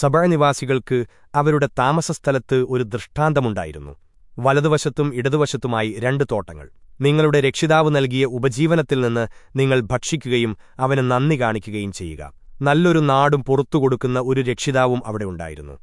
സബഴനിവാസികൾക്ക് അവരുടെ താമസസ്ഥലത്ത് ഒരു ദൃഷ്ടാന്തമുണ്ടായിരുന്നു. വലതുവശത്തും ഇടതുവശത്തുമായി രണ്ട് തോട്ടങ്ങൾ. നിങ്ങളുടെ രക്ഷിതാവ് നൽകിയ ഉപജീവനത്തിൽ നിന്ന് നിങ്ങൾ ഭക്ഷിക്കുകയും അവന് നന്ദി കാണിക്കുകയും ചെയ്യുക. നല്ലൊരു നാടും പുറത്തുകൊടുക്കുന്ന ഒരു രക്ഷിതാവും അവിടെ ഉണ്ടായിരുന്നു.